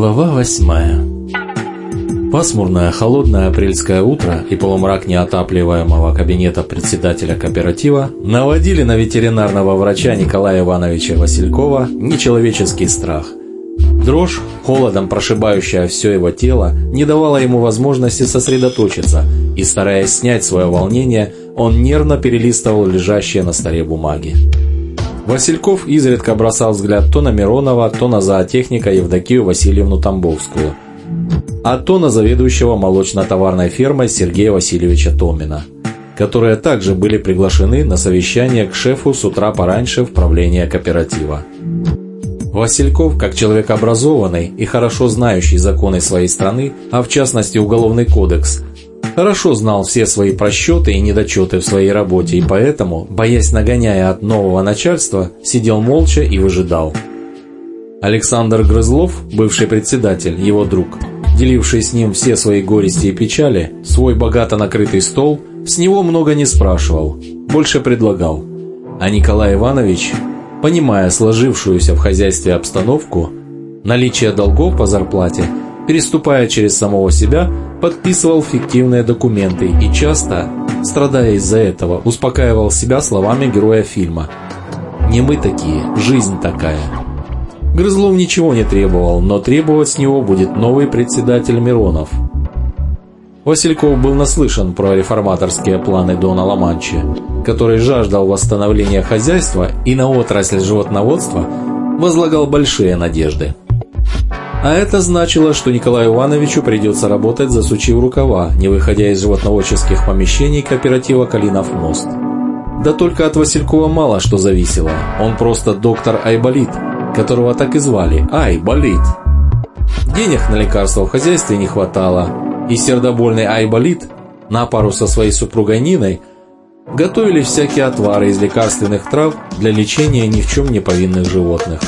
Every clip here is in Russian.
Глава восьмая Пасмурное холодное апрельское утро и полумрак неотапливаемого кабинета председателя кооператива наводили на ветеринарного врача Николая Ивановича Василькова нечеловеческий страх. Дрожь, холодом прошибающая все его тело, не давала ему возможности сосредоточиться, и, стараясь снять свое волнение, он нервно перелистывал лежащие на столе бумаги. Васильков изредка бросал взгляд то на Миронова, то на зоотехника Евдокию Васильевну Тамбовскую, а то на заведующего молочно-товарной фермой Сергея Васильевича Томина, которые также были приглашены на совещание к шефу с утра пораньше в правление кооператива. Васильков, как человек образованный и хорошо знающий законы своей страны, а в частности Уголовный кодекс, хорошо знал все свои просчеты и недочеты в своей работе и поэтому, боясь нагоняя от нового начальства, сидел молча и выжидал. Александр Грызлов, бывший председатель, его друг, деливший с ним все свои горести и печали, свой богато накрытый стол, с него много не спрашивал, больше предлагал. А Николай Иванович, понимая сложившуюся в хозяйстве обстановку, наличие долгов по зарплате, переступая через самого себя, подписывал фиктивные документы и часто, страдая из-за этого, успокаивал себя словами героя фильма «Не мы такие, жизнь такая». Грызлов ничего не требовал, но требовать с него будет новый председатель Миронов. Васильков был наслышан про реформаторские планы Дона Ламанчи, который жаждал восстановления хозяйства и на отрасль животноводства возлагал большие надежды. А это значило, что Николаю Ивановичу придется работать засучив рукава, не выходя из животноводческих помещений кооператива «Калинов мост». Да только от Василькова мало что зависело. Он просто доктор Айболит, которого так и звали – Айболит. Денег на лекарства в хозяйстве не хватало, и сердобольный Айболит на пару со своей супругой Ниной готовили всякие отвары из лекарственных трав для лечения ни в чем не повинных животных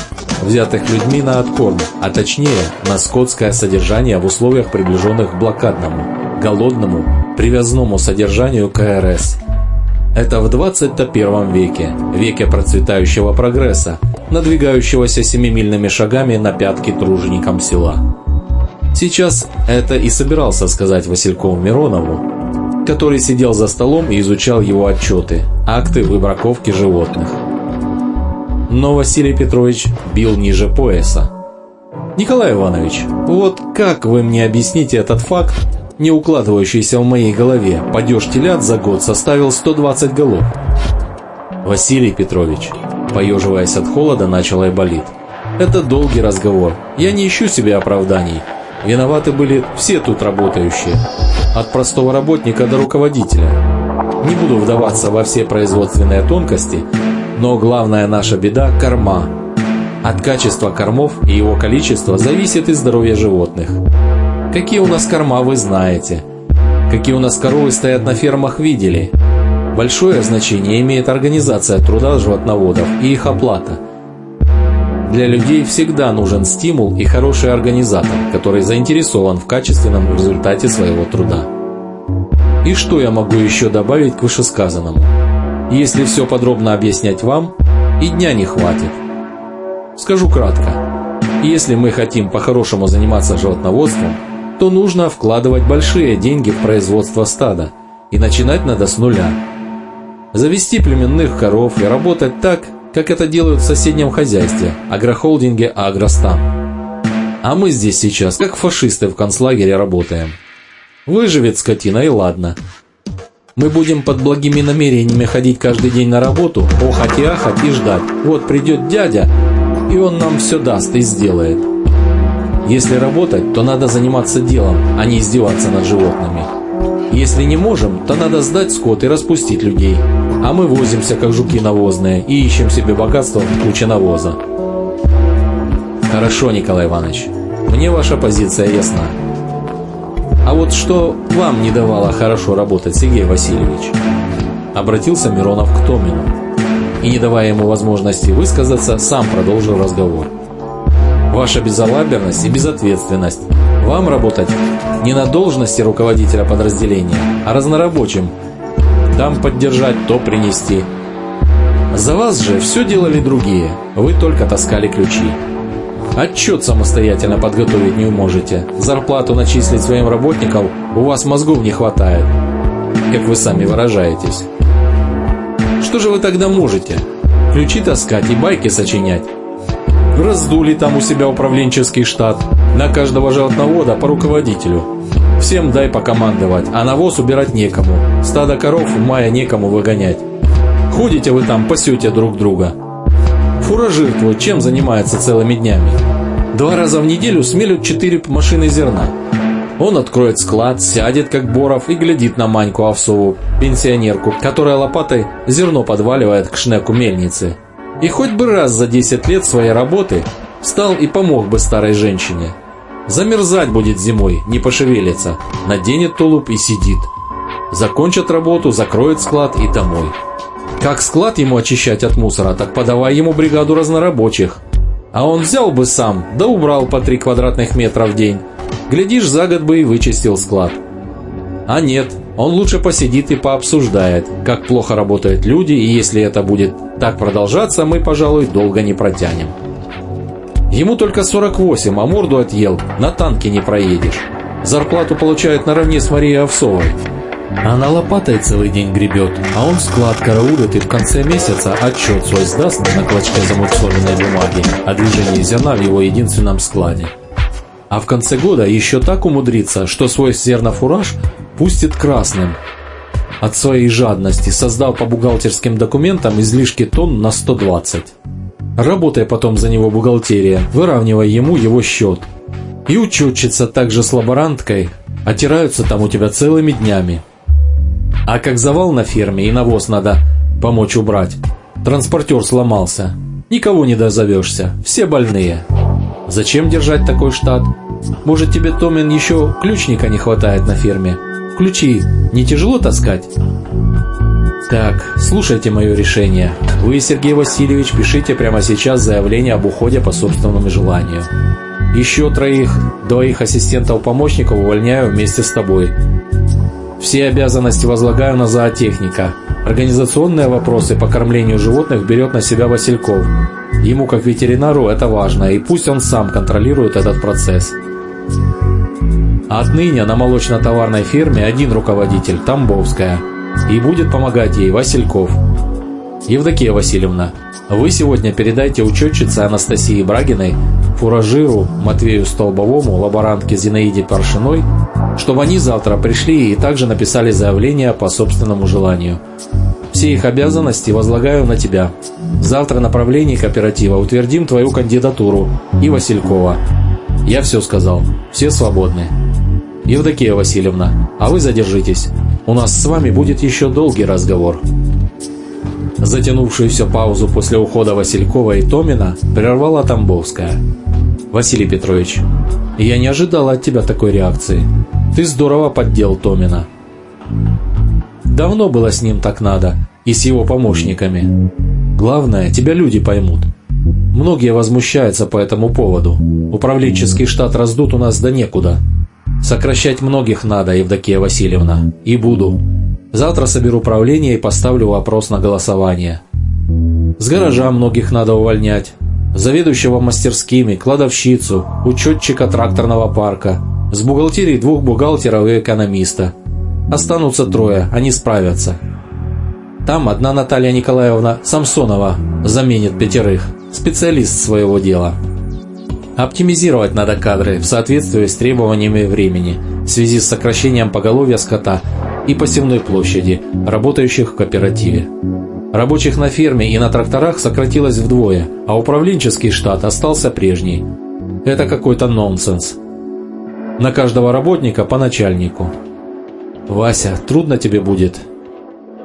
взятых людьми на откорм, а точнее на скотское содержание в условиях приближенных к блокадному, голодному, привязному содержанию КРС. Это в 21 веке, веке процветающего прогресса, надвигающегося семимильными шагами на пятки труженикам села. Сейчас это и собирался сказать Василькову Миронову, который сидел за столом и изучал его отчеты, акты выбраковки животных но Василий Петрович бил ниже пояса. «Николай Иванович, вот как вы мне объясните этот факт, не укладывающийся в моей голове? Падеж телят за год составил 120 голов». «Василий Петрович», поеживаясь от холода, начал Айболит. «Это долгий разговор. Я не ищу себе оправданий. Виноваты были все тут работающие. От простого работника до руководителя. Не буду вдаваться во все производственные тонкости, но главная наша беда – корма. От качества кормов и его количества зависит и здоровье животных. Какие у нас корма, вы знаете. Какие у нас коровы стоят на фермах, видели. Большое значение имеет организация труда животноводов и их оплата. Для людей всегда нужен стимул и хороший организатор, который заинтересован в качественном результате своего труда. И что я могу еще добавить к вышесказанному? Если все подробно объяснять вам, и дня не хватит. Скажу кратко. Если мы хотим по-хорошему заниматься животноводством, то нужно вкладывать большие деньги в производство стада, и начинать надо с нуля. Завести племенных коров и работать так, как это делают в соседнем хозяйстве, агрохолдинге «Агростан». А мы здесь сейчас, как фашисты в концлагере, работаем. Выживет скотина и ладно. Мы будем под благими намерениями ходить каждый день на работу, охать и ахать и ждать. Вот придет дядя, и он нам все даст и сделает. Если работать, то надо заниматься делом, а не издеваться над животными. Если не можем, то надо сдать скот и распустить людей. А мы возимся, как жуки навозные, и ищем себе богатство в куче навоза. Хорошо, Николай Иванович. Мне ваша позиция ясна. А вот что вам не давало хорошо работать, Сергей Васильевич? Обратился Миронов к Томину. И, не давая ему возможности высказаться, сам продолжил разговор. Ваша безалаберность и безответственность. Вам работать не на должности руководителя подразделения, а разнорабочим. Там поддержать, то принести. За вас же все делали другие, вы только таскали ключи. Отчет самостоятельно подготовить не можете. Зарплату начислить своим работникам у вас мозгов не хватает, как вы сами выражаетесь. Что же вы тогда можете? Ключи таскать и байки сочинять? Раздули там у себя управленческий штат. На каждого животновода по руководителю. Всем дай покомандовать, а навоз убирать некому. Стадо коров в мае некому выгонять. Ходите вы там, пасете друг друга. Фуражир твой чем занимается целыми днями? Два раза в неделю смелют четыре машины зерна. Он откроет склад, сядет как Боров и глядит на Маньку Овсову, пенсионерку, которая лопатой зерно подваливает к шнеку мельницы. И хоть бы раз за 10 лет своей работы встал и помог бы старой женщине. Замерзать будет зимой, не пошевелится, наденет тулуп и сидит. Закончит работу, закроет склад и домой. Как склад ему очищать от мусора, так подавай ему бригаду разнорабочих. А он взял бы сам, да убрал по 3 квадратных метра в день. Глядишь, за год бы и вычистил склад. А нет, он лучше посидит и пообсуждает, как плохо работают люди, и если это будет так продолжаться, мы, пожалуй, долго не протянем. Ему только 48, а морду отъел, на танке не проедешь. Зарплату получает наравне с Марией Овсовой. Она лопатой целый день гребет, а он склад караулит и в конце месяца отчет свой сдаст на клочке замусоленной бумаги о движении зерна в его единственном складе. А в конце года еще так умудрится, что свой зернофураж пустит красным. От своей жадности создал по бухгалтерским документам излишки тонн на 120. Работая потом за него бухгалтерия, выравнивая ему его счет. И учетчица также с лаборанткой отираются там у тебя целыми днями. А как завал на ферме и навоз надо помочь убрать. Транспортер сломался. Никого не дозовешься, все больные. Зачем держать такой штат? Может тебе, Томин, еще ключника не хватает на ферме? Ключи не тяжело таскать? Так, слушайте мое решение. Вы, Сергей Васильевич, пишите прямо сейчас заявление об уходе по собственному желанию. Еще троих, двоих ассистентов-помощников увольняю вместе с тобой. Все обязанности возлагаю на зоотехника. Организационные вопросы по кормлению животных берет на себя Васильков. Ему, как ветеринару, это важно, и пусть он сам контролирует этот процесс. Отныне на молочно-товарной ферме один руководитель – Тамбовская. И будет помогать ей Васильков. Евдокия Васильевна, вы сегодня передайте учетчице Анастасии Брагиной, фуражиру Матвею Столбовому, лаборантке Зинаиде Паршиной, чтобы они завтра пришли и также написали заявление по собственному желанию. Все их обязанности возлагаю на тебя. Завтра направление кооператива утвердим твою кандидатуру и Василькова. Я все сказал. Все свободны. Евдокия Васильевна, а вы задержитесь. У нас с вами будет еще долгий разговор. Затянувшуюся паузу после ухода Василькова и Томина прервала Тамбовская. «Василий Петрович, я не ожидала от тебя такой реакции. Ты здорово поддел Томина». Давно было с ним так надо, и с его помощниками. Главное, тебя люди поймут. Многие возмущаются по этому поводу. Управленческий штат раздут у нас да некуда. Сокращать многих надо, Евдокия Васильевна. И буду. Завтра соберу правление и поставлю вопрос на голосование. С гаража многих надо увольнять. Заведующего мастерскими, кладовщицу, учетчика тракторного парка. С бухгалтерии двух бухгалтеров и экономиста. Останутся трое, они справятся. Там одна Наталья Николаевна Самсонова заменит пятерых специалист своего дела. Оптимизировать надо кадры в соответствии с требованиями времени в связи с сокращением поголовья скота и посевной площади, работающих в кооперативе. Рабочих на ферме и на тракторах сократилось вдвое, а управленческий штат остался прежний. Это какой-то нонсенс. На каждого работника по начальнику. «Вася, трудно тебе будет?»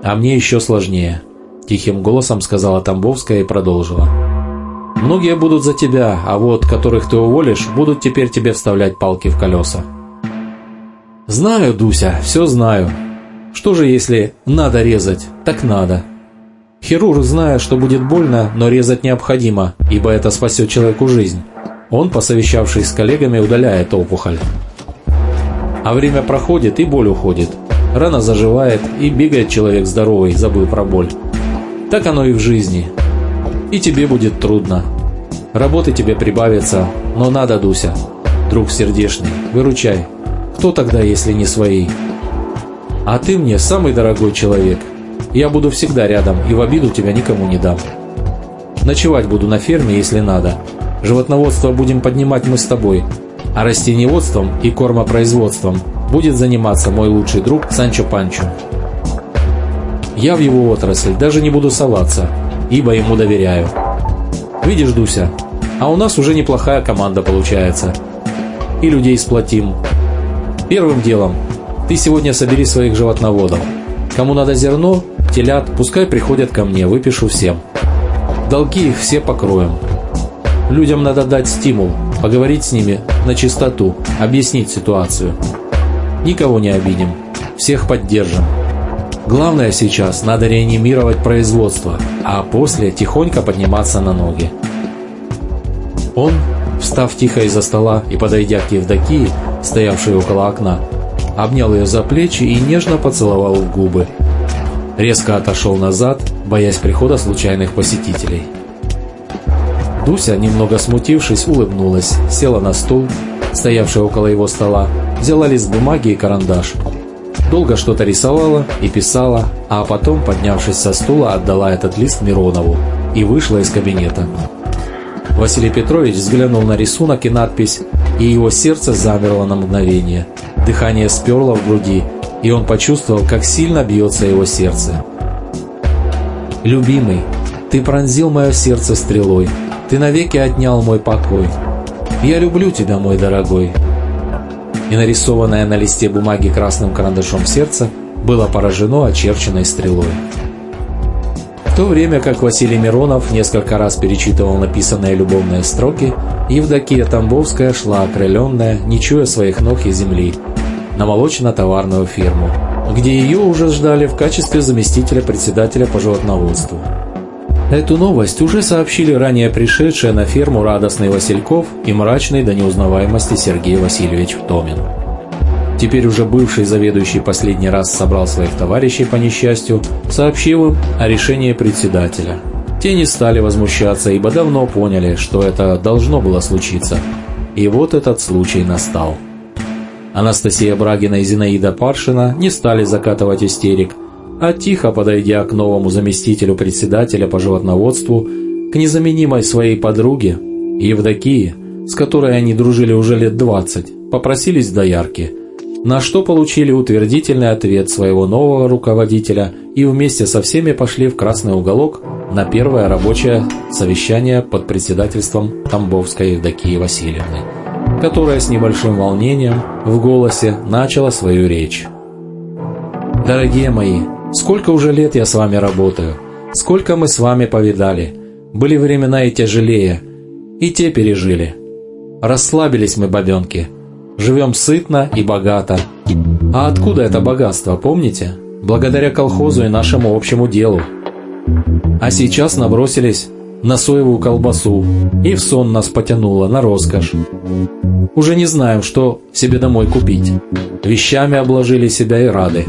«А мне еще сложнее», – тихим голосом сказала Тамбовская и продолжила. Многие будут за тебя, а вот которых ты уволишь, будут теперь тебе вставлять палки в колеса. Знаю, Дуся, все знаю. Что же если надо резать, так надо. Хирург, зная, что будет больно, но резать необходимо, ибо это спасет человеку жизнь. Он, посовещавшись с коллегами, удаляет опухоль. А время проходит и боль уходит. Рана заживает и бегает человек здоровый, забыл про боль. Так оно и в жизни и тебе будет трудно. Работы тебе прибавится, но надо, Дуся. Друг сердечный, выручай. Кто тогда, если не свои? А ты мне самый дорогой человек. Я буду всегда рядом и в обиду тебя никому не дам. Ночевать буду на ферме, если надо. Животноводство будем поднимать мы с тобой, а растениеводством и кормопроизводством будет заниматься мой лучший друг Санчо Панчо. Я в его отрасль даже не буду соваться, ибо ему доверяю. Видишь, Дуся, а у нас уже неплохая команда получается. И людей сплотим. Первым делом, ты сегодня собери своих животноводов. Кому надо зерно, телят, пускай приходят ко мне, выпишу всем. Долги их все покроем. Людям надо дать стимул, поговорить с ними на чистоту, объяснить ситуацию. Никого не обидим, всех поддержим. Главное сейчас надо реанимировать производство, а после тихонько подниматься на ноги. Он, встав тихо из-за стола и подойдя к Евдокии, стоявшей около окна, обнял ее за плечи и нежно поцеловал в губы. Резко отошел назад, боясь прихода случайных посетителей. Дуся, немного смутившись, улыбнулась, села на стул, стоявший около его стола, взяла лист бумаги и карандаш. Долго что-то рисовала и писала, а потом, поднявшись со стула, отдала этот лист Миронову и вышла из кабинета. Василий Петрович взглянул на рисунок и надпись, и его сердце замерло на мгновение. Дыхание сперло в груди, и он почувствовал, как сильно бьется его сердце. «Любимый, ты пронзил мое сердце стрелой, ты навеки отнял мой покой. Я люблю тебя, мой дорогой». И нарисованное на листе бумаги красным карандашом сердце было поражено очерченной стрелой. В то время как Василий Миронов несколько раз перечитывал написанные любовные строки, Евдокия Тамбовская шла окрыленная, не чуя своих ног и земли, на молочно-товарную фирму, где ее уже ждали в качестве заместителя председателя по животноводству. Эту новость уже сообщили ранее пришедшие на ферму радостный Васильков и мрачный до неузнаваемости Сергей Васильевич Томин. Теперь уже бывший заведующий последний раз собрал своих товарищей по несчастью, сообщив им о решении председателя. Те не стали возмущаться, ибо давно поняли, что это должно было случиться. И вот этот случай настал. Анастасия Брагина и Зинаида Паршина не стали закатывать истерик – а тихо подойдя к новому заместителю председателя по животноводству, к незаменимой своей подруге, Евдокии, с которой они дружили уже лет 20, попросились в доярки, на что получили утвердительный ответ своего нового руководителя и вместе со всеми пошли в красный уголок на первое рабочее совещание под председательством Тамбовской Евдокии Васильевны, которая с небольшим волнением в голосе начала свою речь. «Дорогие мои, Сколько уже лет я с вами работаю, сколько мы с вами повидали. Были времена и тяжелее, и те пережили. Расслабились мы, бабенки. Живем сытно и богато. А откуда это богатство, помните? Благодаря колхозу и нашему общему делу. А сейчас набросились на соевую колбасу, и в сон нас потянуло на роскошь. Уже не знаем, что себе домой купить. Вещами обложили себя и рады.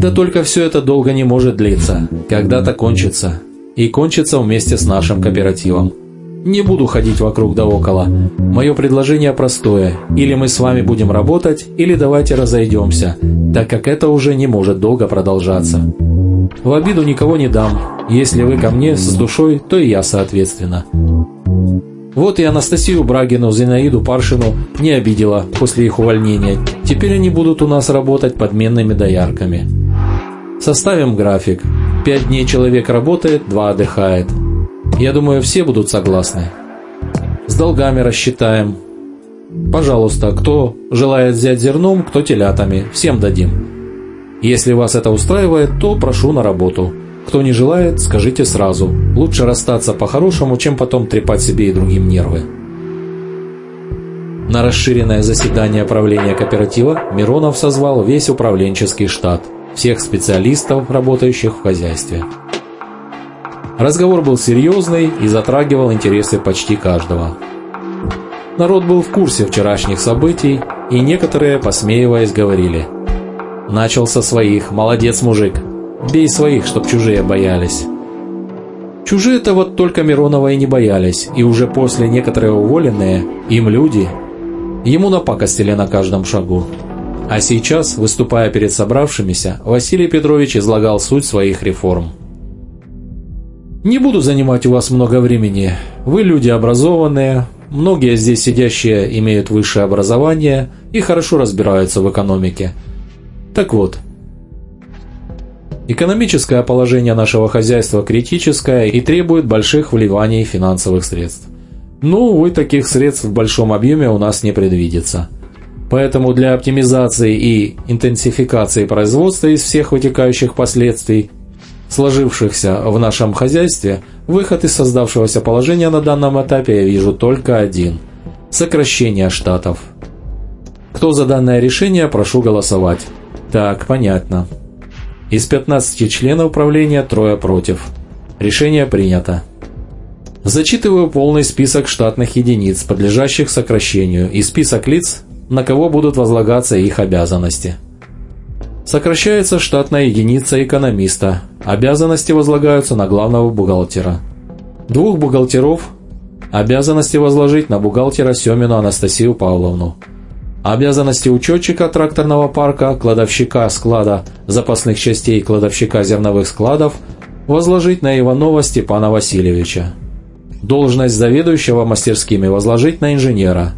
Да только все это долго не может длиться. Когда-то кончится. И кончится вместе с нашим кооперативом. Не буду ходить вокруг да около. Мое предложение простое. Или мы с вами будем работать, или давайте разойдемся, так как это уже не может долго продолжаться. В обиду никого не дам. Если вы ко мне с душой, то и я соответственно. Вот и Анастасию Брагину, Зинаиду Паршину не обидела после их увольнения. Теперь они будут у нас работать подменными доярками. Составим график. Пять дней человек работает, два отдыхает. Я думаю, все будут согласны. С долгами рассчитаем. Пожалуйста, кто желает взять зерном, кто телятами. Всем дадим. Если вас это устраивает, то прошу на работу. Кто не желает, скажите сразу. Лучше расстаться по-хорошему, чем потом трепать себе и другим нервы. На расширенное заседание правления кооператива Миронов созвал весь управленческий штат, всех специалистов, работающих в хозяйстве. Разговор был серьезный и затрагивал интересы почти каждого. Народ был в курсе вчерашних событий, и некоторые, посмеиваясь, говорили – Начал со своих. Молодец, мужик. Бей своих, чтоб чужие боялись. Чужие-то вот только Миронова и не боялись, и уже после некоторые уволенные, им люди, ему напакостили на каждом шагу. А сейчас, выступая перед собравшимися, Василий Петрович излагал суть своих реформ. «Не буду занимать у вас много времени. Вы люди образованные, многие здесь сидящие имеют высшее образование и хорошо разбираются в экономике. Так вот, экономическое положение нашего хозяйства критическое и требует больших вливаний финансовых средств. Ну, увы, таких средств в большом объеме у нас не предвидится. Поэтому для оптимизации и интенсификации производства из всех вытекающих последствий сложившихся в нашем хозяйстве, выход из создавшегося положения на данном этапе я вижу только один – сокращение штатов. Кто за данное решение, прошу голосовать. Так, понятно. Из 15 членов правления трое против. Решение принято. Зачитываю полный список штатных единиц, подлежащих сокращению, и список лиц, на кого будут возлагаться их обязанности. Сокращается штатная единица экономиста. Обязанности возлагаются на главного бухгалтера. Двух бухгалтеров обязанности возложить на бухгалтера Семину Анастасию Павловну. Обязанности учетчика тракторного парка, кладовщика склада запасных частей кладовщика зерновых складов возложить на Иванова Степана Васильевича. Должность заведующего мастерскими возложить на инженера –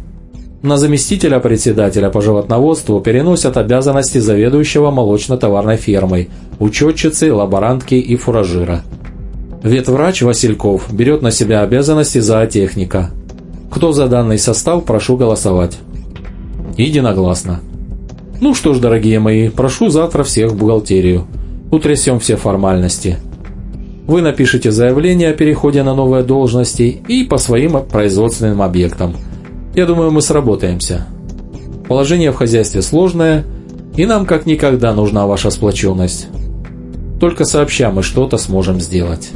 на заместителя председателя по животноводству переносят обязанности заведующего молочно-товарной фермой, учетчицы, лаборантки и фуражира. Ветврач Васильков берет на себя обязанности зоотехника. Кто за данный состав, прошу голосовать. Единогласно. Ну что ж, дорогие мои, прошу завтра всех в бухгалтерию. Утрясем все формальности. Вы напишите заявление о переходе на новые должности и по своим производственным объектам – я думаю, мы сработаемся. Положение в хозяйстве сложное, и нам как никогда нужна ваша сплоченность. Только сообща мы что-то сможем сделать».